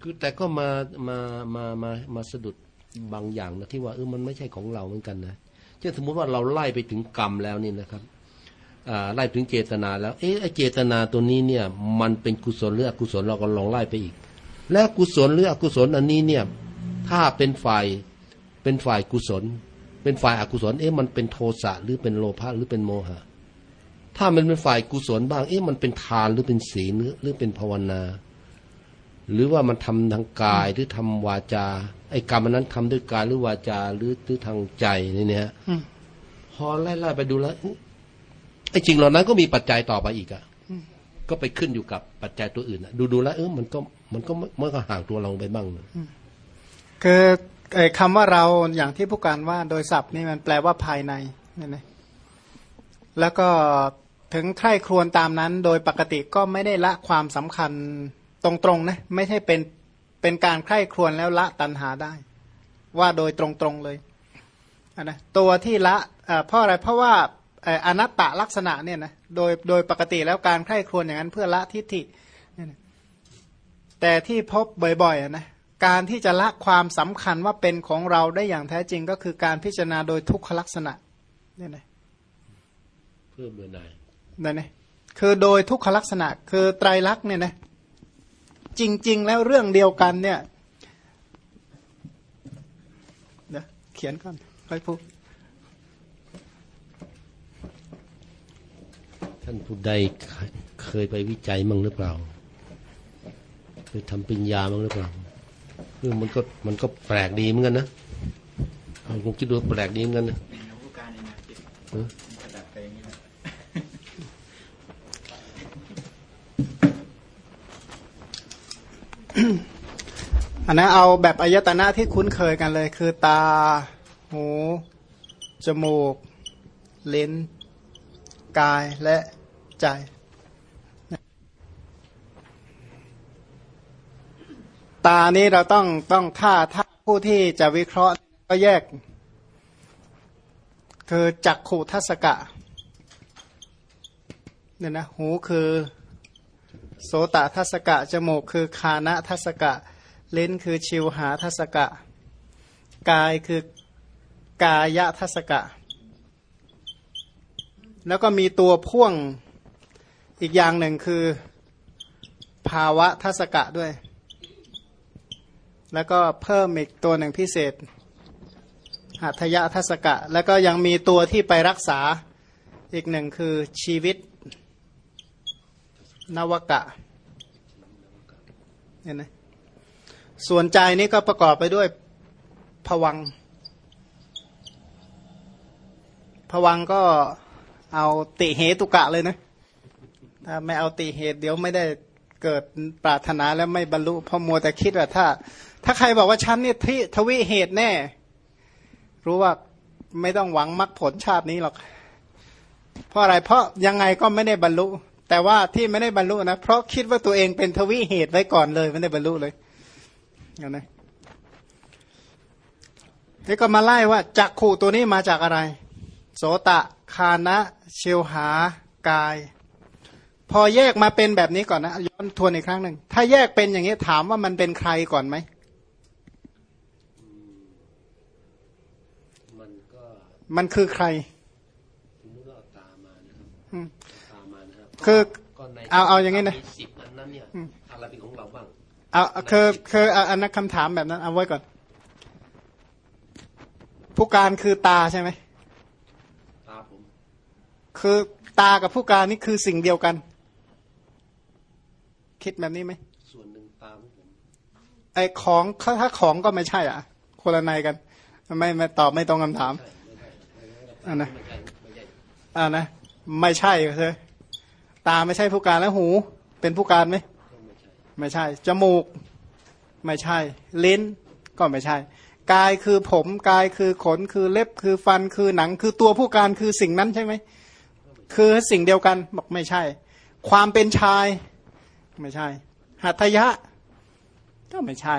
คือแต่ก็มามามามามาสะดุดบางอย่างนะที่ว่าเออมันไม่ใช่ของเราเหมือนกันนะเช่นสมมติว่าเราไล่ไปถึงกรรมแล้วนี่นะครับไล่ถึงเจตนาแล้ว เอ๊ะเจตนาตัวนี้เนี่ย มันเป็นกุศลหรืออกุศลเราก็ลองไล่ไปอีก แล้วกุศลหรืออกุศลอันนี้เนี่ย ถ้าเป็นฝ่ายเป็นฝ่ายกุศล เป็นฝ่ายอกุศล เอ๊ะมันเป็นโทสะหรือเป็นโลภะหรือเป็นโมหะ ถ้ามันเป็นฝ่ายกุศลบ้าง เอ๊ะมันเป็นทานหรือเป็นศีลหรือหรือเป็นภาวนา หรือว่ามันทำทางกายหรือทำวาจา ไอ้กรรมอันนั้นทำด้วยกายหรือวาจาหรือหรือทางใจนี่เนี่ยอืมพอไล่ๆไปดูแล้วเอ๊ะไอ้จริงเหล่านั้นก็มีปัจจัยต่อไปอีกอะก็ไปขึ้นอยู่กับปัจจัยตัวอื่นอะดูดูๆแล้วเออมันก็มันก็มันก็ห่างตัวเราไปบ้างนะคือไอ้คำว่าเราอย่างที่ผู้การว่าโดยศัพท์นี่มันแปลว่าภายในนี่นะแล้วก็ถึงใคร่ครวญตามนั้น โดยปกติก็ไม่ได้ละความสำคัญ ตรงๆนะไม่ใช่เป็นเป็นการใคร่ครวญแล้วละตัณหาได้ ว่าโดยตรงๆเลยอะนะตัวที่ละเอ่อเพราะอะไรเพราะว่าเอ่ออนัตตลักษณะเนี่ยนะโดยโดยปกติแล้วการใคร่ครวญอย่างนั้นเพื่อละทิฏฐิเนี่ยนะแต่ที่พบบ่อยๆอะนะการที่จะละความสำคัญว่าเป็นของเราได้อย่างแท้จริงก็คือการพิจารณาโดยทุกขลักษณะเนี่ยนะเพื่อเบื่อหน่ายนั่นนะคือโดยทุกขลักษณะ คือไตรลักษณ์เนี่ยนะ จริง ๆ แล้วเรื่องเดียวกันเนี่ยเดี๋ยวเขียนก่อนค่อยพูดท่านผู้ใดเคยไปวิจัยมั่งหรือเปล่าเคยทำปริญญามั่งหรือเปล่าเออมันก็มันก็แปลกดีเหมือนกันนะเอาผมคิดดูแปลกดีเหมือนกันนะ ในนวุการในนาจิต เอันนั้นเอาแบบอายตนะที่คุ้นเคยกันเลย คือตา หู จมูก ลิ้น กายและใจตานี้เราต้องต้องถ้าถ้าผู้ที่จะวิเคราะห์ก็แยก คือจักขูทัศกะเนี่ยนะหูคือ โสตทัศกะ จมูกคือคานะทัศกะ ลิ้นคือชิวหาทัศกะ กายคือกายะทัศกะ แล้วก็มีตัวพ่วงอีกอย่างหนึ่งคือภาวะทัศกะด้วย แล้วก็เพิ่มอีกตัวหนึ่งพิเศษหัตยะทัศกะ แล้วก็ยังมีตัวที่ไปรักษาอีกหนึ่งคือชีวิตนวกะเห็นไหม ส่วนใจนี้ก็ประกอบไปด้วยผวังผวังก็เอาติเหตุกะเลยนะ ถ้าไม่เอาติเหตุเดี๋ยวไม่ได้เกิดปรารถนาแล้วไม่บรรลุเพราะมัวแต่คิดว่าถ้า ถ้าใครบอกว่าฉันเนี่ยที่ทวิเหตุแน่ รู้ว่าไม่ต้องหวังมรรคผลชาตินี้หรอก เพราะอะไรเพราะยังไงก็ไม่ได้บรรลุ แต่ว่าที่ไม่ได้บรรลุนะเพราะคิดว่าตัวเองเป็นทวิเหตุไว้ก่อนเลย ไม่ได้บรรลุเลย นไหมนี่ก็มาไล่ว่าจักขู่ตัวนี้มาจากอะไร โสตะคานะเชวหากาย พอแยกมาเป็นแบบนี้ก่อนนะย้อนทวนอีกครั้งหนึ่งถ้าแยกเป็นอย่างนี้ถามว่ามันเป็นใครก่อนไหมมันก็มันคือใครสมมติว่าเอาตามานะครับอืมตามานะครับคือก็ในเอาเอาอย่างงี้นะมีสิบอันนั้นเนี่ยอะไรเป็นของเราบ้าง เอาคือคือเอาอันนั้นคำถามแบบนั้นเอาไว้ก่อน ผู้การคือตาใช่ไหมตาผมคือตากับผู้การนี่คือสิ่งเดียวกัน คิดแบบนี้ไหมส่วนหนึ่งตาของผมไอของถ้าของก็ไม่ใช่อะคนละในกัน ไม่ไม่ตอบไม่ตรงคำถามอ่านะไม่ใช่ไม่ใช่อ่านะ ไม่ใช่คือตาไม่ใช่ผู้การแล้วหู เป็นผู้การไหมก็ ไม่ใช่ จมูก ไม่ใช่ ลิ้นก็ไม่ใช่ กายคือผมกายคือขนคือเล็บคือฟันคือหนัง คือตัวผู้การคือสิ่งนั้นใช่ไหมคือสิ่งเดียวกันบอกไม่ใช่ ความเป็นชาย ไม่ใช่ หัตถยะ ก็ไม่ใช่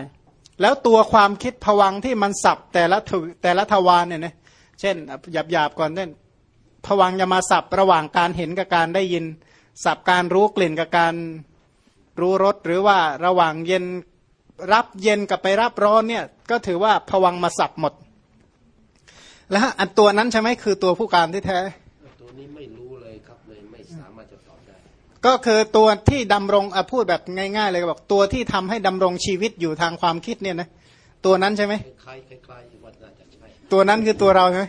แล้วตัวความคิดผวังที่มันสับแต่ละถแต่ละทวารเนี่ยนะเช่นหยาบหยาบก่อนเช่นผวังจะมาสับระหว่างการเห็นกับการได้ยิน สับการรู้กลิ่นกับการ รู้รสหรือว่าระหว่างเย็นรับเย็นกับไปรับร้อนเนี่ยก็ถือว่าผวังค์มาสับหมด แล้วอันตัวนั้นใช่ไหมคือตัวผู้การที่แท้ตัวนี้ไม่รู้เลยครับเลยไม่สามารถจะตอบได้ ก็คือตัวที่ดำรงอะพูดแบบง่าย ๆ เลยก็บอกตัวที่ทำให้ดำรงชีวิตอยู่ทางความคิดเนี่ยนะตัวนั้นใช่ไหมคล้ายๆคล้ายๆว่าน่าจะใช่ตัวนั้นคือตัวเราใช่ไหม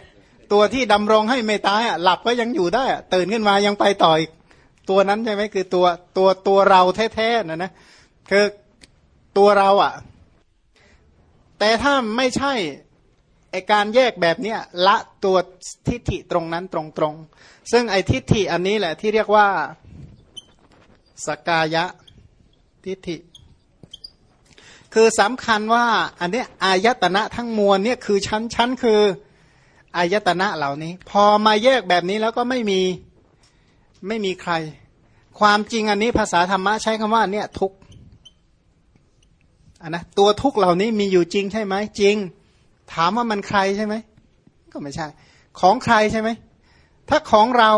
ตัวที่ดำรงให้ไม่ตายอะหลับก็ยังอยู่ได้อะตื่นขึ้นมายังไปต่ออีก ตัวนั้นใช่ไหมคือตัวตัวตัวเราแท้ๆนะนะคือตัวเราอะ แต่ถ้าไม่ใช่ไอการแยกแบบเนี้ยละตัวทิฏฐิตรงนั้นตรงๆ ซึ่งไอทิฏฐิอันนี้แหละที่เรียกว่าสกายะทิฏฐิ คือสำคัญว่าอันนี้อายตนะทั้งมวลเนี่ยคือชั้นชั้นคืออายตนะเหล่านี้ พอมาแยกแบบนี้แล้วก็ไม่มี ไม่มีใคร ความจริงอันนี้ภาษาธรรมะใช้คำว่าเนี่ยทุกอันนะตัวทุกเหล่านี้มีอยู่จริงใช่ไหมจริง ถามว่ามันใครใช่ไหมก็ไม่ใช่ ของใครใช่ไหมถ้าของเรา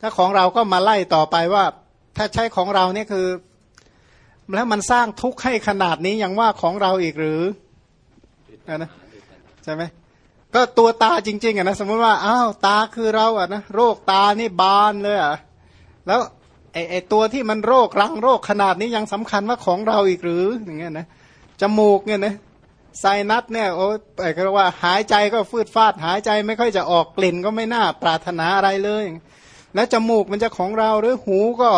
ถ้าของเราก็มาไล่ต่อไปว่า ถ้าใช้ของเราเนี่ยคือ แล้วมันสร้างทุกข์ให้ขนาดนี้ยังว่าของเราอีกหรือนะนะใช่ไหม ก็ตัวตาจริงๆอะนะสมมติว่าอ้าวตาคือเราอะนะโรคตานี่บานเลยอะแล้วไอไอตัวที่มันโรครังโรคขนาดนี้ยังสำคัญว่าของเราอีกหรืออย่างเงี้ยนะจมูกเนี่ยนะไซนัสเนี่ยโอ้ไอ้ก็เรียกว่าหายใจก็ฟืดฟาดหายใจไม่ค่อยจะออกกลิ่นก็ไม่น่าปรารถนาอะไรเลย แล้วจมูกมันจะของเราหรือหูก็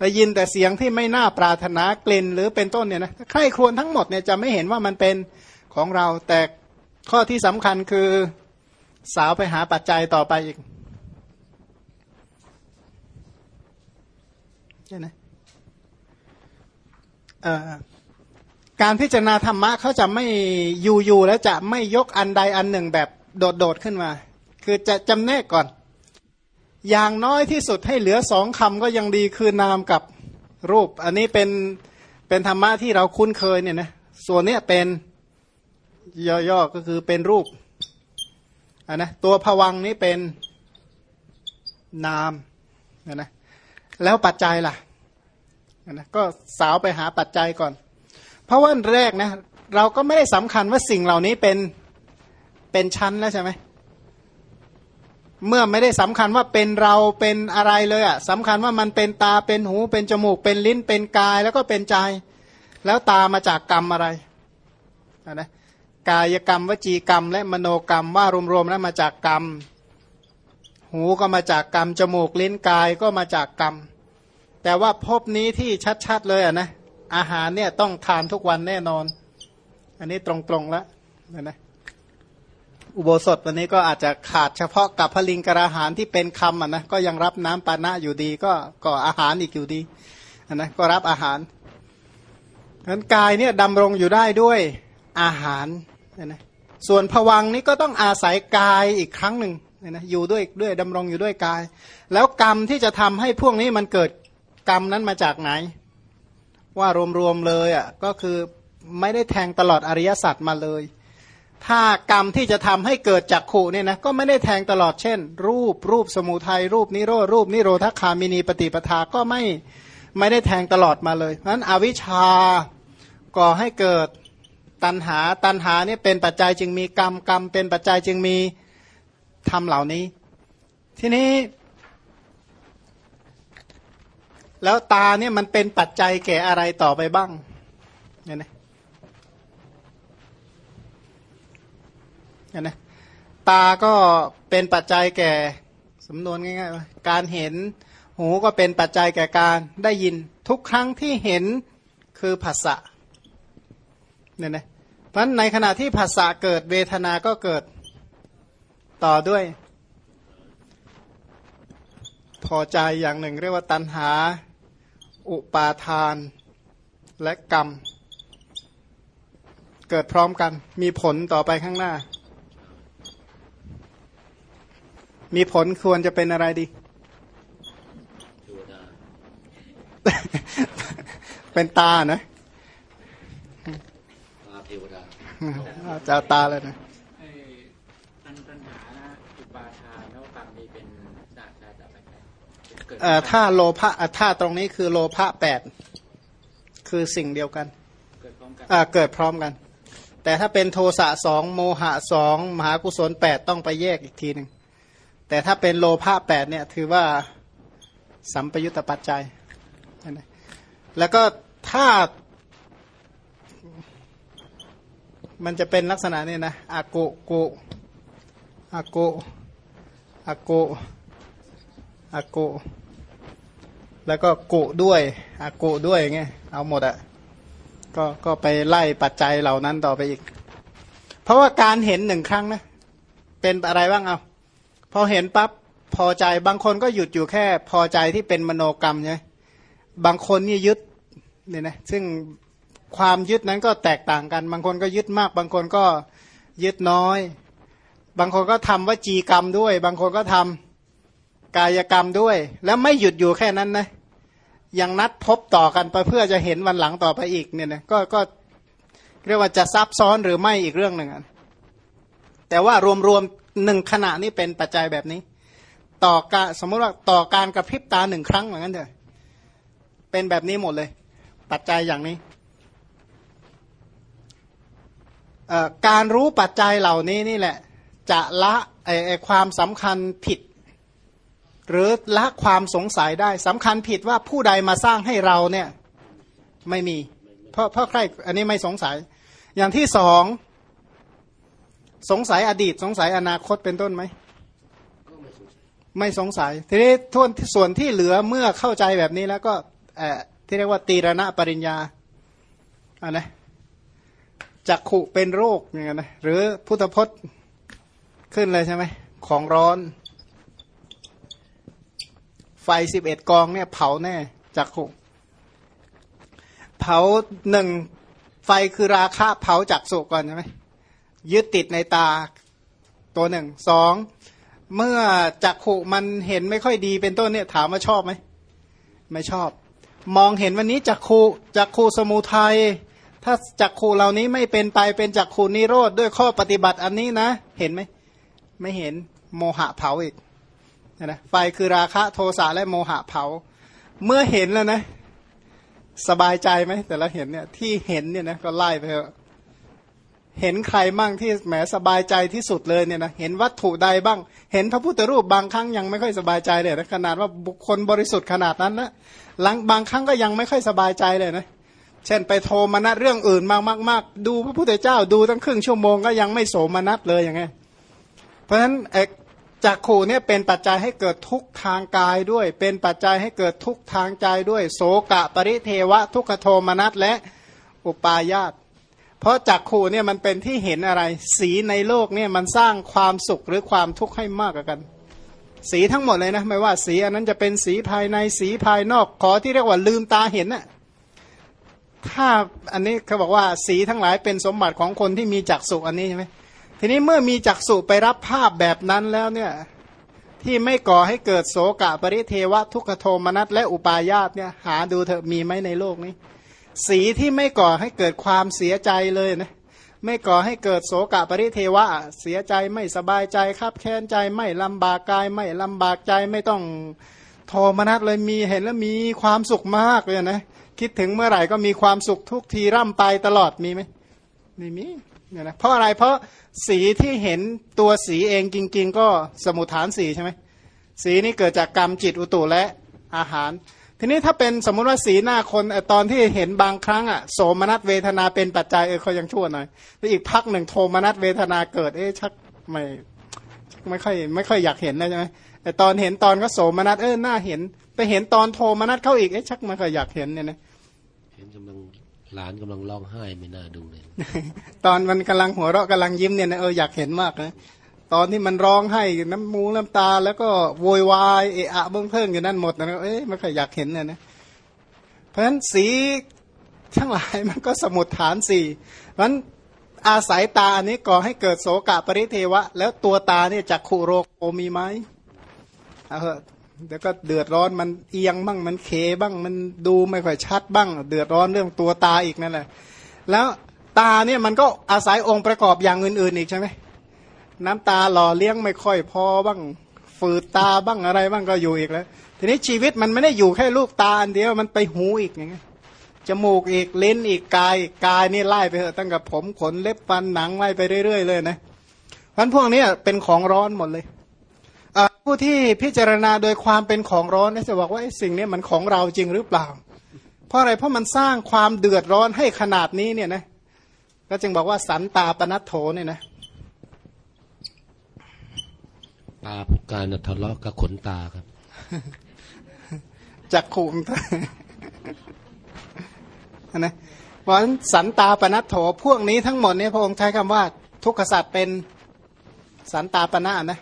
ได้ยินแต่เสียงที่ไม่น่าปรารถนากลิ่นหรือเป็นต้นเนี่ยนะใครครวญทั้งหมดเนี่ยจะไม่เห็นว่ามันเป็นของเราแต่ ข้อที่สำคัญคือสาวไปหาปัจจัยต่อไปอีกใช่ไหมการพิจารณาธรรมะเขาจะไม่อยู่ๆแล้วจะไม่ยกอันใดอันหนึ่งแบบโดดๆขึ้นมา คือจะจำแนกก่อน อย่างน้อยที่สุดให้เหลือสองคำก็ยังดีคือนามกับรูป อันนี้เป็นเป็นธรรมะที่เราคุ้นเคยเนี่ยนะส่วนเนี้ยเป็น ย่อๆก็คือเป็นรูปอันนะตัวผวังนี้เป็นนามนะนะแล้วปัจจัยล่ะนะก็สาวไปหาปัจจัยก่อน เพราะว่าแรกนะเราก็ไม่ได้สำคัญว่าสิ่งเหล่านี้เป็นเป็นชั้นแล้วใช่ไหมเมื่อไม่ได้สำคัญว่าเป็นเราเป็นอะไรเลยอะ่ะสำคัญว่ามันเป็นตาเป็นหูเป็นจมูก เป็นลิ้นเป็นกายแล้วก็เป็นใจ แล้วตามาจากกรรมอะไรนะ กายกรรม วจีกรรม และมโนกรรมว่ารวมๆแล้วมาจากกรรม หูก็มาจากกรรม จมูกลิ้นกายก็มาจากกรรม แต่ว่าพบนี้ที่ชัดๆเลยอะนะอาหารเนี่ยต้องทานทุกวันแน่นอน อันนี้ตรงๆแล้วนะนะอุโบสถวันนี้ก็อาจจะขาดเฉพาะกับพลิงกระหารที่เป็นคำอะนะก็ยังรับน้ำปานะอยู่ดีก็ก็อาหารอีกอยู่ดีอะนะก็รับอาหารนั้นกายเนี่ยดำรงอยู่ได้ด้วยอาหาร นะส่วนผวังนี้ก็ต้องอาศัยกายอีกครั้งหนึ่งนะอยู่ด้วยด้วยดำรงอยู่ด้วยกาย แล้วกรรมที่จะทำให้พวกนี้มันเกิดกรรมนั้นมาจากไหน ว่ารวมๆเลยอะก็คือไม่ได้แทงตลอดอริยสัจมาเลย ถ้ากรรมที่จะทำให้เกิดจักขู่เนี่ยนะก็ไม่ได้แทงตลอดเช่น รูปรูปสมุทัยรูปนิโรธรูปนิโรธคามินีปฏิปทาก็ไม่ไม่ได้แทงตลอดมาเลยเพราะฉะนั้นอวิชชาก่อให้เกิด ตัณหา ตัณหาเนี่ยเป็นปัจจัยจึงมีกรรมกรรม เป็นปัจจัยจึงมีธรรมเหล่านี้ ทีนี้ แล้วตาเนี่ยมันเป็นปัจจัยแก่อะไรต่อไปบ้างเนี่ยนะเนี่ยนะตาก็เป็นปัจจัยแก่สำนวนง่ายๆการเห็นหูก็เป็นปัจจัยแก่การได้ยิน ทุกครั้งที่เห็นคือภาษะเนี่ยนะ เพราะในขณะที่ภาษาเกิดเวทนาก็เกิดต่อด้วย พอใจอย่างหนึ่ง เรียกว่าตัณหา อุปาทาน และกรรม เกิดพร้อมกัน มีผลต่อไปข้างหน้า มีผลควรจะเป็นอะไรดีเทวดาเป็นตานะ ตาเทว ดาจะเอาตาเลยนะไอ้ตัณตัณหานะอุปาทานแล้วกรรมนี่เป็นสาชาจับไปใช่เกิดเอ่อถ้าโลภะอะถ้าตรงนี้คือโลภะแปดคือสิ่งเดียวกันเกิดพร้อมกันอ่าเกิดพร้อมกัน แต่ถ้าเป็นโทสะสองโมหะสองมหากุศลแปดต้องไปแยกอีกทีหนึ่งแต่ถ้าเป็นโลภะแปดเนี่ยถือว่าสัมปยุตตปัจจัยนะแล้วก็ถ้า มันจะเป็นลักษณะนี้นะอากุกุอากุอากุอากุแล้วก็กุด้วยอากุด้วยอย่างเอาหมดอะก็ก็ไปไล่ปัจจัยเหล่านั้นต่อไปอีก เพราะว่าการเห็นหนึ่งครั้งนะ เป็นอะไรบ้างเอาพอเห็นปั๊บพอใจบางคนก็หยุดอยู่แค่ พอใจที่เป็นมโนกรรมใช่ไหมบางคนนี่ยึดเนี่ยนะซึ่ง ความยึดนั้นก็แตกต่างกัน บางคนก็ยึดมาก บางคนก็ยึดน้อย บางคนก็ทำวจีกรรมด้วย บางคนก็ทำกายกรรมด้วย แล้วไม่หยุดอยู่แค่นั้นนะยังนัดพบต่อกันไปเพื่อจะเห็นวันหลังต่อไปอีกเนี่ยนะก็ก็เรียกว่าจะซับซ้อนหรือไม่อีกเรื่องหนึ่งแต่ว่ารวมๆหนึ่งขณะนี้เป็นปัจจัยแบบนี้ ต่อการสมมติว่าต่อการกระพริบตาหนึ่งครั้งเหมือนกันเถอะเป็นแบบนี้หมดเลย ปัจจัยอย่างนี้เอ่อ การรู้ปัจจัยเหล่านี้นี่แหละ จะละไอไอความสำคัญผิด หรือละความสงสัยได้สำคัญผิดว่าผู้ใดมาสร้างให้เราเนี่ยไม่มี เพราะเพราะใครอันนี้ไม่สงสัย อย่างที่สองสงสัยอดีตสงสัยอนาคตเป็นต้นไหมไม่สงสัยทีนี้ทวนส่วนที่เหลือเมื่อเข้าใจแบบนี้แล้วก็ที่เรียกว่าตีรณะปริญญาอ่านะ จักขุเป็นโรคอย่างเงี้ยนะหรือพุทธพจน์ขึ้นเลยใช่ไหมของร้อน ไฟสิบเอ็ดกองเนี่ยเผาแน่จักขุ เผาหนึ่งไฟคือราคะเผาจักสุก่อนใช่ไหมยึดติดในตาตัวหนึ่งสองเมื่อจักขุมันเห็นไม่ค่อยดีเป็นต้นเนี่ยถามว่าชอบไหมไม่ชอบ มองเห็นวันนี้จักขุจักขุสมุทัย ถ้าจักขุเหล่านี้ไม่เป็นไปเป็นจักขุนิโรธด้วยข้อปฏิบัติอันนี้นะ เห็นไหมไม่เห็นโมหะเผาอีกนะไฟคือราคะโทสะและโมหะเผา เมื่อเห็นแล้วนะ สบายใจไหมแต่ละเห็นเนี่ยที่เห็นเนี่ยนะก็ไล่ไปเถอะเห็นใครบ้างที่แหมสบายใจที่สุดเลยเนี่ยนะเห็นวัตถุใดบ้าง เห็นพระพุทธรูปบางครั้งยังไม่ค่อยสบายใจเลยนะขนาดว่าบุคคลบริสุทธิ์ขนาดนั้นนะหลังบางครั้งก็ยังไม่ค่อยสบายใจเลยนะ เช่นไปโทมนัสเรื่องอื่นมากมากดูพระพุทธเจ้าดูตั้งครึ่งชั่วโมงก็ยังไม่โสมนัสเลยอย่างไงเพราะฉะนั้นเอกจากขู่เนี่ยเป็นปัจจัยให้เกิดทุกทางกายด้วย เป็นปัจจัยให้เกิดทุกทางใจด้วย โสกะปริเทวะ ทุกขโทมนัสและอุปาญาตเพราะจากขู่เนี่ยมันเป็นที่เห็นอะไร สีในโลกเนี่ยมันสร้างความสุขหรือความทุกข์ให้มากกว่ากัน สีทั้งหมดเลยนะไม่ว่าสีอันนั้นจะเป็นสีภายในสีภายนอกขอที่เรียกว่าลืมตาเห็นน่ะ ถ้าอันนี้เขาบอกว่าสีทั้งหลายเป็นสมบัติของคนที่มีจักษุอันนี้ใช่ไหมทีนี้เมื่อมีจักษุไปรับภาพแบบนั้นแล้วเนี่ยที่ไม่ก่อให้เกิดโสกะปริเทวะทุกขโทมนัสและอุปาญาตเนี่ยหาดูเถอะมีไหมในโลกนี้ สีที่ไม่ก่อให้เกิดความเสียใจเลยนะไม่ก่อให้เกิดโสกะปริเทวะเสียใจไม่สบายใจครับแค้นใจไม่ลำบากกายไม่ลำบากใจไม่ต้องโทมนัสเลยมีเห็นแล้วมีความสุขมากเลยนะ คิดถึงเมื่อไหร่ก็มีความสุขทุกทีร่ำไปตลอดมีไหมไม่มีเนี่ยนะเพราะอะไรเพราะสีที่เห็นตัวสีเองจริง ๆ ก็สมุทฐานสีใช่ไหมสีนี้เกิดจากกรรมจิตอุตุและอาหาร ทีนี้ถ้าเป็นสมมุติว่าสีหน้าคนตอนที่เห็นบางครั้งอะโสมนัสเวทนาเป็นปัจจัยเออเขายังชั่วหน่อยแล้วอีกพักหนึ่งโทมนัสเวทนาเกิดเอ๊ะชักไม่ไม่ค่อยไม่ค่อยอยากเห็นนะใช่ไหมแต่ตอนเห็นตอนก็โสมนัสเออหน้าเห็น ไปเห็นตอนโทมนัสเข้าอีกเอ๊ะชักไม่ค่อยอยากเห็นเนี่ยนะเห็นกำลังหลานกำลังร้องไห้ไม่น่าดูเลย ตอนมันกำลังหัวเราะกำลังยิ้มเนี่ยนะเอออยากเห็นมากนะตอนที่มันร้องให้น้ำมูน้ำตา แล้วก็โวยวายเอะอะเบื้องเพิ่งอยู่นั่นหมดนะเอ๊ะไม่ค่อยอยากเห็นเลยนะเพราะฉะนั้นสีทั้งหลายมันก็สมุดฐานสี่เพราะฉะนั้นอาศัยตาอันนี้ก่อให้เกิดโสกะปริเทวะ แล้วตัวตาเนี่ยจักขุโรโอมีไหม เอาเถอะเดี๋ยวก็เดือดร้อนมันเอียงบ้างมันเคบ้างมันดูไม่ค่อยชัดบ้าง เดือดร้อนเรื่องตัวตาอีกนั่นแหละ แล้วตาเนี่ยมันก็อาศัยองค์ประกอบอย่างอื่นๆอีกใช่ไหมน้ำตาหล่อเลี้ยงไม่ค่อยพอบ้างฝืดตาบ้างอะไรบ้างก็อยู่อีกแล้ว ทีนี้ชีวิตมันไม่ได้อยู่แค่ลูกตาอันเดียวมันไปหูอีกอย่างเงี้ยจมูกอีกลิ้นอีกกายกายนี่ไล่ไปเถอะตั้งแต่ผมขนเล็บฟันหนังไล่ไปเรื่อยๆเลยนะเพราะพวกนี้เป็นของร้อนหมดเลย ผู้ที่พิจารณาโดยความเป็นของร้อนเนี่ยจะบอกว่าไอ้สิ่งนี้มันของเราจริงหรือเปล่า เพราะอะไรเพราะมันสร้างความเดือดร้อนให้ขนาดนี้เนี่ยนะก็จึงบอกว่าสันตาปนัตโถเนี่ยนะตาผู้การน่ะทะเลาะกับขนตาครับจักขุงนะเพราะฉะนั้นสันตาปนัตโถพวกนี้ทั้งหมดเนี่ยพระองค์ใช้คำว่า ทุกขสัตว์เป็นสันตาปนะนะ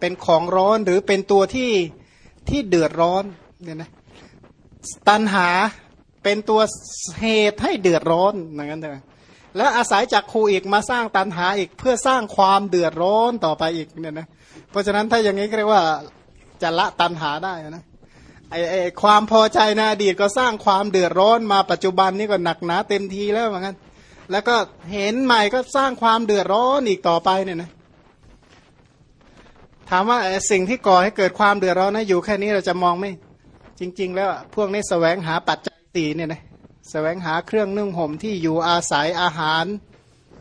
เป็นของร้อนหรือเป็นตัวที่ที่เดือดร้อนเนี่ยนะตันหาเป็นตัวเหตุให้เดือดร้อนอย่างนั้นเลยแล้วอาศัยจากครูอีกมาสร้างตันหาอีกเพื่อสร้างความเดือดร้อนต่อไปอีกเนี่ยนะเพราะฉะนั้นถ้าอย่างนี้เรียกว่าจะละตันหาได้นะไอ้ไอความพอใจในอดีตก็สร้างความเดือดร้อนมาปัจจุบันนี่ก็หนักหนาเต็มทีแล้วเหมือนกันแล้วก็เห็นใหม่ก็สร้างความเดือดร้อนอีกต่อไปเนี่ยนะ ถามว่าสิ่งที่ก่อให้เกิดความเดือดร้อนนะอยู่แค่นี้เราจะมองไหมจริง ๆ แล้วพวกนี้แสวงหาปัจจัยสี่เนี่ยนะแสวงหาเครื่องนึ่งห่มที่อยู่อาศัยอาหาร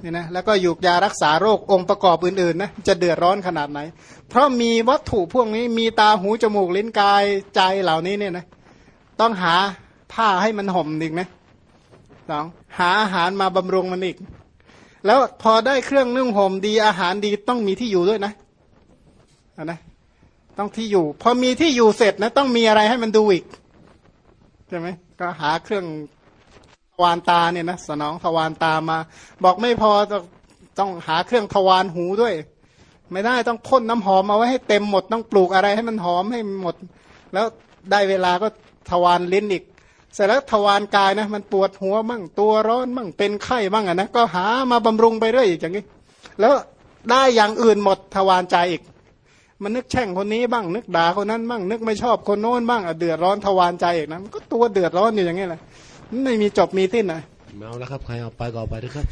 เนี่ยนะแล้วก็อยู่ยารักษาโรคองค์ประกอบอื่นๆนะจะเดือดร้อนขนาดไหน เพราะมีวัตถุพวกนี้มีตาหูจมูกลิ้นกายใจเหล่านี้เนี่ยนะต้องหาผ้าให้มันห่มอีกนะสองหาอาหารมาบำรุงมันอีก แล้วพอได้เครื่องนึ่งห่มดีอาหารดีต้องมีที่อยู่ด้วยนะ นะต้องที่อยู่ พอมีที่อยู่เสร็จนะ ต้องมีอะไรให้มันดูอีกใช่ไหมก็หาเครื่องทวารตาเนี่ยนะสนองทวารตามา บอกไม่พอต้องหาเครื่องทวารหูด้วย ไม่ได้ต้องพ่นน้ำหอมเอาไว้ให้เต็มหมดต้องปลูกอะไรให้มันหอมให้หมด แล้วได้เวลาก็ทวารลิ้นอีกเสร็จแล้วทวารกายนะมันปวดหัวมั่งตัวร้อนมั่งเป็นไข้มั่งอะนะก็หามาบำรุงไปเรื่อยอย่างนี้ แล้วได้อย่างอื่นหมดทวารใจอีก มันนึกแช่งคนนี้บ้าง นึกด่าคนนั้นบ้างนึกไม่ชอบคนโน้นบ้างอะเดือดร้อนทวารใจอีกนะมันก็ตัวเดือดร้อนอยู่อย่างนี้แหละมันไม่มีจบมีสิ้นนะไม่เอาแล้วครับใครเอาไปก็เอาไปด้วยครับ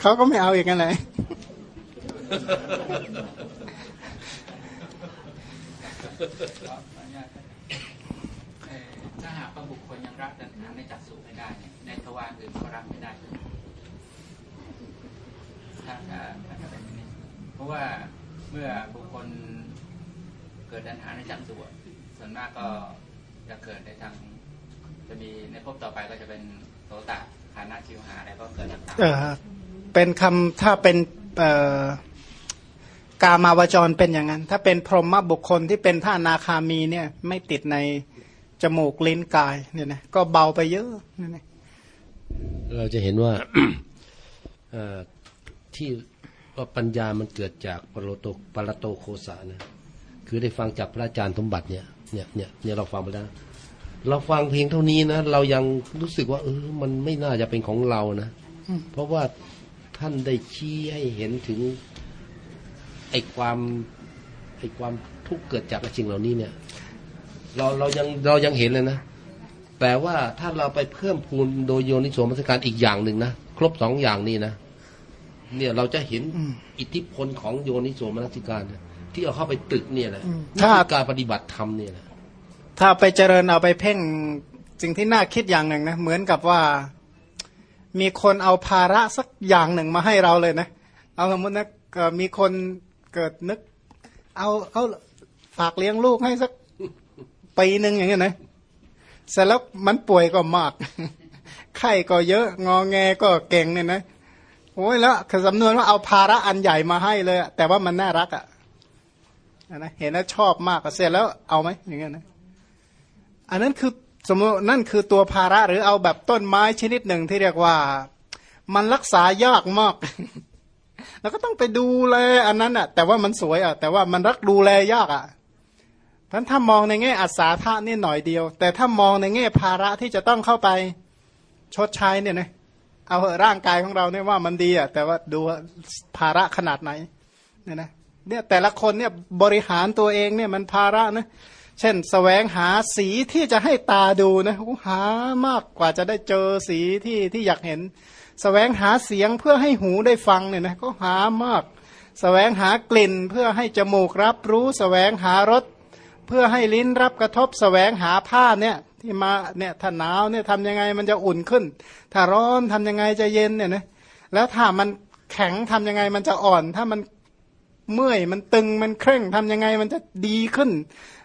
เขาก็ไม่เอาอีกกันเลย เอ่อถ้าหากว่าบุคคลยังรักตัณหาในจักสุไม่ได้เนี่ยในทวารอื่นก็รักไม่ได้ถ้าถ้าถ้าเป็นอย่างนี้เพราะ ว่าเมื่อบุคคลเกิดตัณหาในจักสุอะส่วนมากก็จะเกิดในทางจะมีในภพต่อไปก็จะเป็นโสตะคานาชิวหาอะไรก็เกิดต่างเออเป็นคำถ้าเป็นเอ่อกามาวจรเป็นอย่างนั้น ถ้าเป็นพรหมบุคคลที่เป็นท่านาคามีเนี่ยไม่ติดในจมูกลิ้นกายเนี่ยนะก็เบาไปเยอะเนี่ยนะเราจะเห็นว่าเอ่อที่ ว่าปัญญามันเกิดจากปรโตปรโตโคสานะ คือได้ฟังจากพระอาจารย์สมบัติเนี่ยเนี่ยเนี่ยเนี่ยเราฟังไปแล้วเราฟังเพียงเท่านี้นะเรายังรู้สึกว่า เออ มันไม่น่าจะเป็นของเรานะเพราะว่าท่านได้ชี้ให้เห็นถึงไอ้ความไอ้ความทุกข์เกิดจากไอ้สิ่งเหล่านี้เนี่ย เราเรายังเรายังเห็นเลยนะแต่ว่าถ้าเราไปเพิ่มพูนโดยโยนิโสมัสการอีกอย่างหนึ่งนะครบสองอย่างนี้นะ เนี่ยเราจะเห็นอิทธิพลของโยนิโสมนสิการนะที่เอาเข้าไปตึกเนี่ยแหละนี่ถ้าคือการปฏิบัติธรรมเนี่ยแหละถ้าไปเจริญเอาไปเพ่งสิ่งที่น่าคิดอย่างหนึ่งนะเหมือนกับว่ามีคนเอาภาระสักอย่างหนึ่งมาให้เราเลยนะ เอาสมมตินะเอ่อมีคนเกิดนึก เอาเอาฝากเลี้ยงลูกให้สักปีหนึ่งอย่างเงี้ยนะเสร็จแล้วมันป่วยก็มาก ไข้ก็เยอะ งอแงก็เก่งเนี่ยนะ โอ้ยแล้วคือสำนวนว่าเอาภาระอันใหญ่มาให้เลย แต่ว่ามันน่ารักอะ่ะนะเห็นแล้วชอบมากเสร็จแล้วเอาไหมอย่างเงี้ยนะอันนั้นคือสมมตินั่นคือตัวภาระหรือเอาแบบต้นไม้ชนิดหนึ่งที่เรียกว่า มันรักษายากมากแล้วก็ต้องไปดูแลอันนั้นอะ แต่ว่ามันสวยอะ แต่ว่ามันรักดูแลยากอะเพรานถ้ามองในแง่อัศาธาเนี่ยหน่อยเดียว แต่ถ้ามองในแง่ภาระที่จะต้องเข้าไปชดใช้เนี่ยนะ เอาเหอร่างกายของเราเนี่ยว่ามันดีอะแต่ว่าดูภาระขนาดไหนเนี่ยนะเนี่ยแต่ละคนเนี่ยบริหารตัวเองเนี่ยมันภาระนะเช่นสแสวงหาสีที่จะให้ตาดูนะหามากกว่าจะได้เจอสีที่ที่อยากเห็นสแสวงหาเสียงเพื่อให้หูได้ฟังเนี่ยนะก็หามากสแสวงหากลิ่นเพื่อให้จมูกรับรู้สแสวงหารสเพื่อให้ลิ้นรับกระทบสแสวงหาผ้าเนี่ย ที่มาเนี่ยถ้าหนาวเนี่ยทำยังไงมันจะอุ่นขึ้น ถ้าร้อนทำยังไงจะเย็นเนี่ยนะแล้วถ้ามันแข็งทำยังไงมันจะอ่อน ถ้ามันเมื่อยมันตึงมันเคร่งทำยังไงมันจะดีขึ้น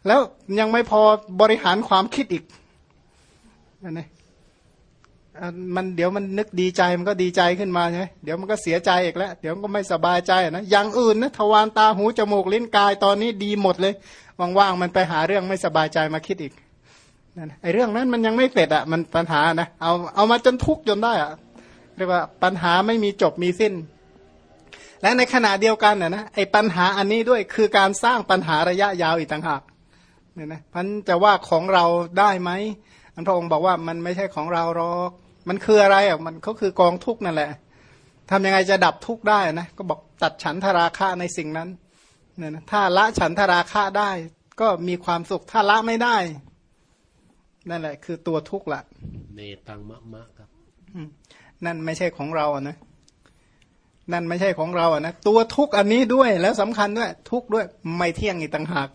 แล้วยังไม่พอบริหารความคิดอีกนะอะมันเดี๋ยวมันนึกดีใจมันก็ดีใจขึ้นมาใช่ไหมเดี๋ยวมันก็เสียใจอีกแล้วเดี๋ยวมันก็ไม่สบายใจนะอย่างอื่นนะทวารตาหูจมูกลิ้นกายตอนนี้ดีหมดเลยว่างๆมันไปหาเรื่องไม่สบายใจมาคิดอีก ไอเรื่องนั้นมันยังไม่เสร็จอะมันปัญหานะเอาเอามาจนทุกข์จนได้อะเรียกว่าปัญหาไม่มีจบมีสิ้น และในขณะเดียวกันนะนะไอปัญหาอันนี้ด้วยคือการสร้างปัญหาระยะยาวอีกต่างหากเนี่ยนะพันจะว่าของเราได้ไหมอันพระองค์บอกว่ามันไม่ใช่ของเราหรอกมันคืออะไรอะมันก็คือกองทุกข์นั่นแหละทำยังไงจะดับทุกข์ได้นะก็บอกตัดฉันทราคะในสิ่งนั้นเนี่ยนะถ้าละฉันทราคะได้ก็มีความสุขถ้าละไม่ได้ นั่นแหละ คือตัวทุกข์ละเนตังมะมะครับอืมนั่นไม่ใช่ของเราอะนะ นั่นไม่ใช่ของเราอะนะตัวทุกข์อันนี้ด้วยแล้วสำคัญด้วย ทุกข์ด้วย ไม่เที่ยงอีกต่างหาก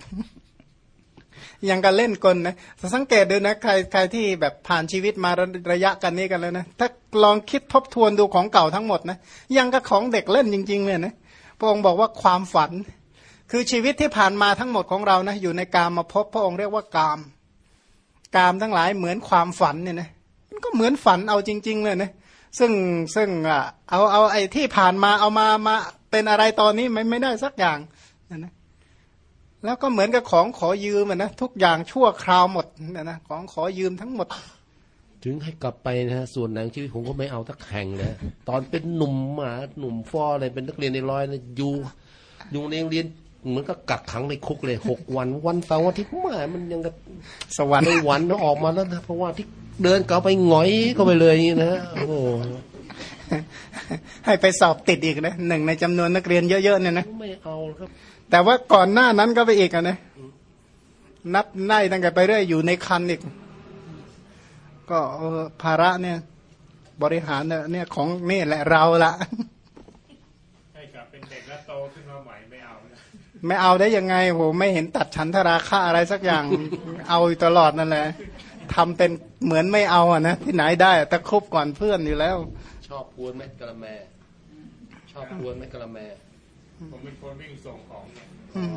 ยังกันเล่นกลนะสังเกตดูนะใครใครที่แบบผ่านชีวิตมาระระยะกันนี้กันแล้วนะถ้าลองคิดทบทวนดูของเก่าทั้งหมดนะยังกับของเด็กเล่นจริง ๆ เลยนะพระองค์บอกว่าความฝัน คือชีวิตที่ผ่านมาทั้งหมดของเรานะอยู่ในกามมาพบพระองค์เรียกว่ากาม กามทั้งหลายเหมือนความฝันเนี่ยนะมันก็เหมือนฝันเอาจริง ๆ เลยนะซึ่งซึ่งอะเอาเอาไอ้ที่ผ่านมาเอามามาเป็นอะไรตอนนี้ไม่ไม่ได้สักอย่างนะนะแล้วก็เหมือนกับของขอยืมนะทุกอย่างชั่วคราวหมดนะนะของขอยืมทั้งหมด ถึงให้กลับไปนะฮะส่วนหนังชีวิตผมก็ไม่เอาทักแห่งเลยตอนเป็นหนุ่มหมาหนุ่มฟออะไรเป็นนักเรียนในร้อยนะอยู่อยู่ในโรงเรียน เหมือนกับกักขังในคุกเลยหกวัน วันเสาร์อาทิตย์แม่มันยังกับสวรรค์ในวันออกมาแล้วนะเพราะว่าที่เดินเก่าไปหงอยก็ไปเลยอย่างนี้นะฮะโอ้โหให้ไปสอบติดอีกนะหนึ่งในจำนวนนักเรียนเยอะๆเนี่ยนะไม่เอาครับ แต่ว่าก่อนหน้านั้นก็ไปอีกอะนะนับไล่ตั้งแต่ไปเรื่อยอยู่ในคันอีก ก็เออภาระเนี่ย บริหารเนี่ยเนี่ยของนี่แหละเราละให้กลับเป็นเด็กแล้วโตขึ้นมาใหม่ ไม่เอานะไม่เอาได้ยังไงโหไม่เห็นตัดฉันทราค่าอะไรสักอย่าง เอาอยู่ตลอดนั่นแหละทำเป็นเหมือนไม่เอาอะนะที่ไหนได้ตะครุบก่อนเพื่อนอยู่แล้ว ชอบกวนไหมกะละแม ชอบกวนไหมกะละแมผมเป็นคนวิ่งส่งของเนี่ยอืม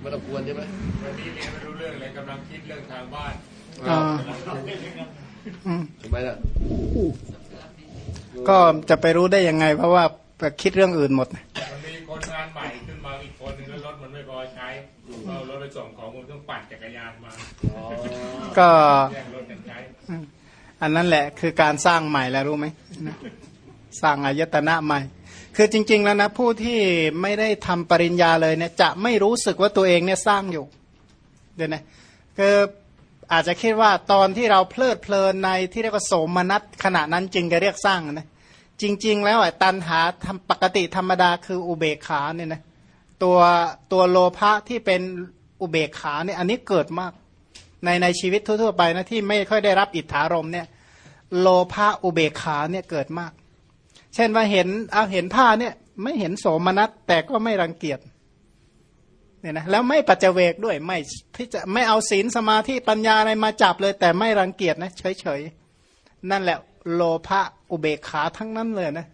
ไม่ต้องกวนใช่ไหมวันนี้เรียนไม่รู้เรื่องเลยกำลังคิดเรื่องทางบ้านอ่าอืมทำไมล่ะก็จะไปรู้ได้ยังไง เพราะว่าคิดเรื่องอื่นหมดมันมีคนงานใหม่ขึ้นมาอีกคนนึง เอารถไปส่งของผมต้องปั่นจักรยานมาก็แย่งรถกันใช้อันนั้นแหละคือการสร้างใหม่แล้วรู้ไหมสร้างอายตนะใหม่ คือจริง ๆ แล้วนะผู้ที่ไม่ได้ทำปริญญาเลยเนี่ยจะไม่รู้สึกว่าตัวเองเนี่ยสร้างอยู่เดี๋ยวนะคืออาจจะคิดว่าตอนที่เราเพลิดเพลินในที่เรียกว่าโสมนัสขณะนั้นจึงจะเรียกสร้างนะจริง ๆ แล้วอะตันหาทำปกติธรรมดาคืออุเบกขาเนี่ยนะ ตัวตัวโลภะที่เป็นอุเบกขาเนี่ยอันนี้เกิดมาก ในในชีวิตทั่ว ๆ ไปนะที่ไม่ค่อยได้รับอิทธารมเนี่ยโลภะอุเบกขาเนี่ยเกิดมาก เช่นว่าเห็นเอาเห็นผ้าเนี่ยไม่เห็นโสมนัสแต่ก็ไม่รังเกียจเนี่ยนะแล้วไม่ปัจเจเวกด้วยไม่ที่จะไม่เอาศีลสมาธิปัญญาอะไรมาจับเลย แต่ไม่รังเกียจนะเฉยๆนั่นแหละโลภะอุเบกขาทั้งนั้นเลยนะ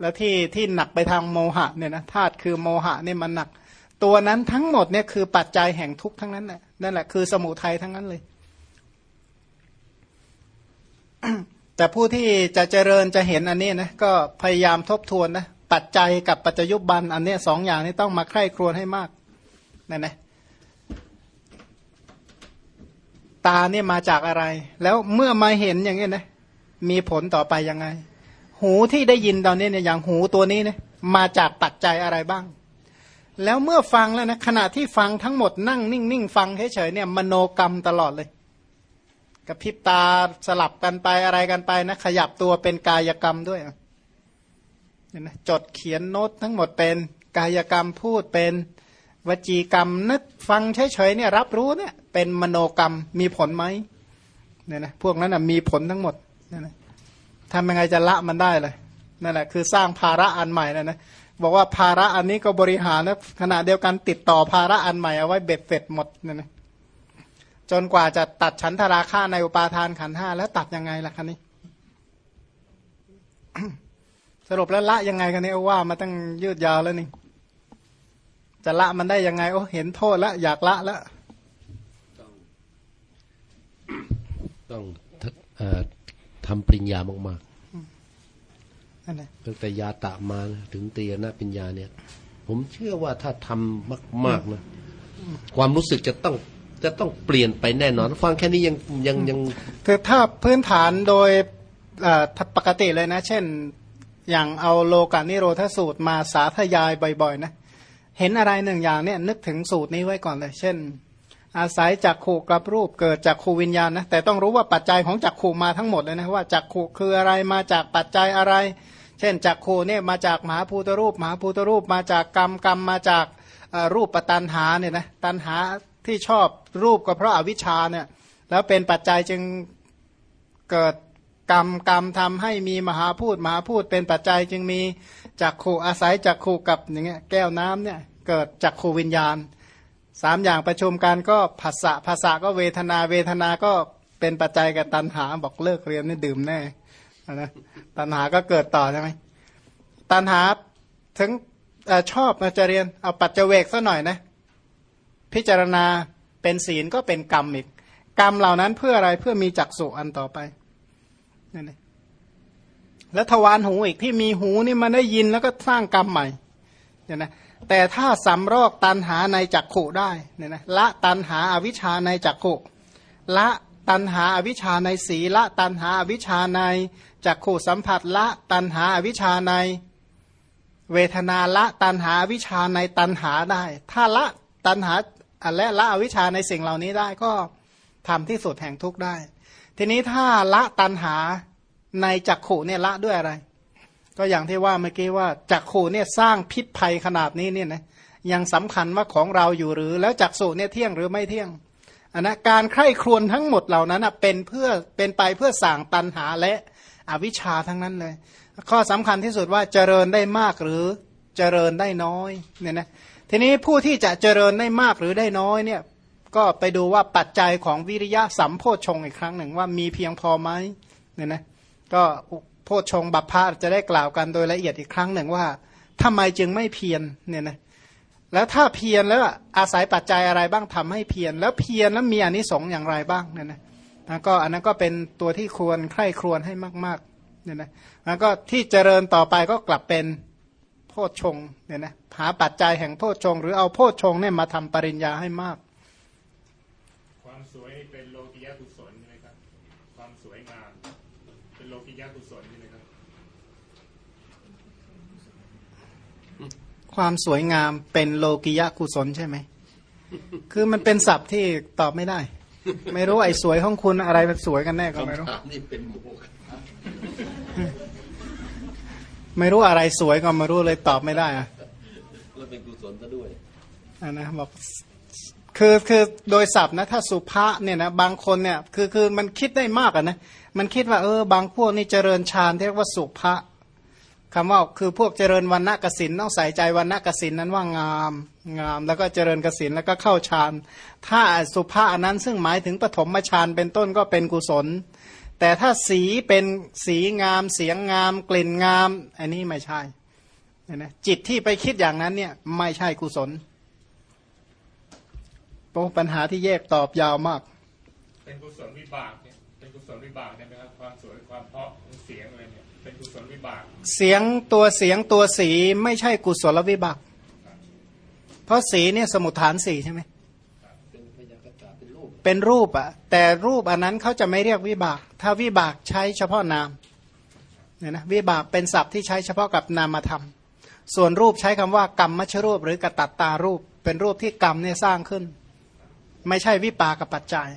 แล้วที่ที่หนักไปทางโมหะเนี่ยนะธาตุคือโมหะเนี่ยมันหนัก ตัวนั้นทั้งหมดเนี่ยคือปัจจัยแห่งทุกข์ทั้งนั้นแหละนั่นแหละคือสมุทัยทั้งนั้นเลย แต่ผู้ที่จะเจริญจะเห็นอันนี้นะก็พยายามทบทวนนะปัจจัยกับปัจจยุบันอันนี้สองอย่างนี้ต้องมาใคร่ครวญให้มากนั่นนะตาเนี่ยมาจากอะไร แล้วเมื่อมาเห็นอย่างเงี้นะมีผลต่อไปยังไง หูที่ได้ยินตอนนี้เนี่ยอย่างหูตัวนี้เนี่ยมาจากปัจจัยอะไรบ้าง แล้วเมื่อฟังแล้วนะขณะที่ฟังทั้งหมดนั่งนิ่งๆฟังเฉยๆเนี่ยมโนกรรมตลอดเลยกระพริบตาสลับกันไปอะไรกันไปนะขยับตัวเป็นกายกรรมด้วยอะเห็นไหมจดเขียนโน้ตทั้งหมดเป็นกายกรรมพูดเป็นวจีกรรมนึกฟังเฉยๆเนี่ยรับรู้เนี่ยเป็นมโนกรรมมีผลไหมเนี่ยนะพวกนั้นนะมีผลทั้งหมดเนี่ยนะ ทำยังไงจะละมันได้เลยนั่นแหละคือสร้างภาระอันใหม่นะนะบอกว่าภาระอันนี้ก็บริหารนะขณะเดียวกันติดต่อภาระอันใหม่เอาไว้เบ็ดเสร็จหมดนี่ยนะจนกว่าจะตัดฉันทราคะในอุปาทานขันห้าแล้วตัดยังไงล่ะคะนี้ สรุปแล้วละยังไงกันนี่เอาว่ามาตั้งยืดยาวแล้วนี่จะละมันได้ยังไง โอ้เห็นโทษแล้วอยากละแล้วต้องเอ่อ ทำปริญญามากนั่นแหละๆตั้งแต่ยาตะมานะถึงเตียนะปริญญาเนี่ย ผมเชื่อว่าถ้าทำมาก ๆนะความรู้สึกจะต้องจะต้องเปลี่ยนไปแน่นอน ฟังแค่นี้ยังยังยังคือถ้าพื้นฐานโดยเอ่อปกติเลยนะ เช่น อย่างเอาโลกานิโรธสูตรมาสาธยายบ่อย ๆ นะ เห็นอะไรหนึ่งอย่างเนี่ย นึกถึงสูตรนี้ไว้ก่อนเลย เช่น อาศัยจักขู่กับรูปเกิดจากขูวิญญาณนะแต่ต้องรู้ว่าปัจจัยของจักขู่มาทั้งหมดเลยนะว่าจักขู่คืออะไรมาจากปัจจัยอะไร เช่นจักขู่เนี่ยมาจากมหาภูตรูปมหาภูตรูปมาจากกรรมกรรมมาจากรูปปัตันหาเนี่ยนะตันหาที่ชอบรูปก็เพราะอาวิชชาเนี่ยแล้วเป็นปัจจัยจึงเกิดกรรมกรรมทำให้มีมหาพูดมหาพูดเป็นปัจจัยจึงมีจักขู่อาศัยจักขู่กับอย่างเงี้ยแก้วน้ำเนี่ยเกิดจักขูวิญญาณ สามอย่างประชุมกันก็ภาษะภาษะก็เวทนาเวทนาก็เป็นปัจจัยกับตัณหาบอกเลิกเรียนนี่ดื่มแน่นะตัณหาก็เกิดต่อใช่ไหมตัณหาถึงอชอบนะจะเรียนเอาปัจเจเวกซะหน่อยนะ พิจารณาเป็นศีลก็เป็นกรรมอีก กรรมเหล่านั้นเพื่ออะไรเพื่อมีจักษุอันต่อไปนั่นเองแล้วทวารหูอีกที่มีหูนี่มันได้ยินแล้วก็สร้างกรรมใหม่เนี่ยนะ แต่ถ้าสำรอกตันหาในจักขุได้เนี่ยนะละตันหาอาวิชชาในจักขุละตันหาอาวิชชาในสีละตันหาอาวิชชาในจักขุสัมผัสละตันหาอาวิชชาในเวทนาละตันหาอวิชชาในตันหาได้ ถ้าละตันหาและละอวิชชาในสิ่งเหล่านี้ได้ก็ทำที่สุดแห่งทุกข์ได้ ทีนี้ถ้าละตันหาในจักขู่เนี่ยละด้วยอะไร ก็อย่างที่ว่าเมื่อกี้ว่าจักขู่เนี่ยสร้างพิษภัยขนาดนี้เนี่ยนะยังสำคัญว่าของเราอยู่หรือ แล้วจักษุเนี่ยเที่ยงหรือไม่เที่ยงอันนะการใคร่ครวญทั้งหมดเหล่านั้นเป็นเพื่อเป็นไปเพื่อสั่งตันหาและอวิชชาทั้งนั้นเลย ข้อสำคัญที่สุดว่าเจริญได้มากหรือเจริญได้น้อยเนี่ยนะทีนี้ผู้ที่จะเจริญได้มากหรือได้น้อยเนี่ยก็ไปดูว่าปัจจัยของวิริยะสัมโพชงอีกครั้งหนึ่งว่ามีเพียงพอไหมเนี่ยนะก็ โพชฌงบัพพะจะได้กล่าวกันโดยละเอียดอีกครั้งหนึ่งว่าทำไมจึงไม่เพียรเนี่ยนะแล้วถ้าเพียรแล้วอาศัยปัจจัยอะไรบ้างทำให้เพียรแล้วเพียรแล้วมีอานิสงส์อย่างไรบ้างเนี่ยนะแล้วก็อันนั้นก็เป็นตัวที่ควรใคร่ครวญให้มากๆเนี่ยนะแล้วก็ที่เจริญต่อไปก็กลับเป็นโพชฌงเนี่ยนะหาปัจจัยแห่งโพชฌงหรือเอาโพชฌงเนี่ยมาทำปริญญาให้มาก ความสวยนี่เป็นโลกิยะกุศลใช่ไหมครับ ความสวยงาม เป็นโลกิยะกุศลใช่ไหมครับ ความสวยงามเป็นโลกิยะกุศลใช่ไหม คือมันเป็นศัพท์ที่ตอบไม่ได้ ไม่รู้ไอ้สวยของคุณอะไรมันสวยกันแน่ก็ไม่รู้คำถามนี่เป็นโมฆะไม่รู้อะไรสวยก็ไม่รู้เลยตอบไม่ได้อะแล้วเป็นกุศลซะด้วยอันนะบอกคือคือโดยศัพท์นะถ้าสุภาเนี่ยนะบางคนเนี่ยคือคือมันคิดได้มากอะนะมันคิดว่าเออบางพวกนี่เจริญฌานที่เรียกว่าสุภา คำว่าคือพวกเจริญวันณะกสินต้องใส่ใจวันณะกสินนั้นว่างามงาม แล้วก็เจริญกสินแล้วก็เข้าฌานถ้าสุภาอันนั้นซึ่งหมายถึงปฐมฌานเป็นต้นก็เป็นกุศล แต่ถ้าสีเป็นสีงาม เสียงงาม กลิ่นงาม อันนี้ไม่ใช่เห็นไหมจิตที่ไปคิดอย่างนั้นเนี่ยไม่ใช่กุศลโอ้ปัญหาที่แยกตอบยาวมาก เป็นกุศลวิบากเนี่ยเป็นกุศลวิบากได้ไหมครับความสวยความเพราะเสียงอะไรเนี่ย เป็นกุศลวิบากเสียงตัวเสียงตัวสีไม่ใช่กุศลวิบาก เพราะสีเนี่ยสมุทฐานสีใช่ไหมเป็นพยากตะเป็นรูปเป็นรูปอะแต่รูปอันนั้นเขาจะไม่เรียกวิบาก ถ้าวิบากใช้เฉพาะนามเนี่ยนะวิบากเป็นศัพท์ที่ใช้เฉพาะกับนามธรรมส่วนรูปใช้คำว่ากรรมมชรูป หรือกตัตตารูป เป็นรูปที่กรรมเนี่ยสร้างขึ้น ไม่ใช่วิปากกับปัจจัย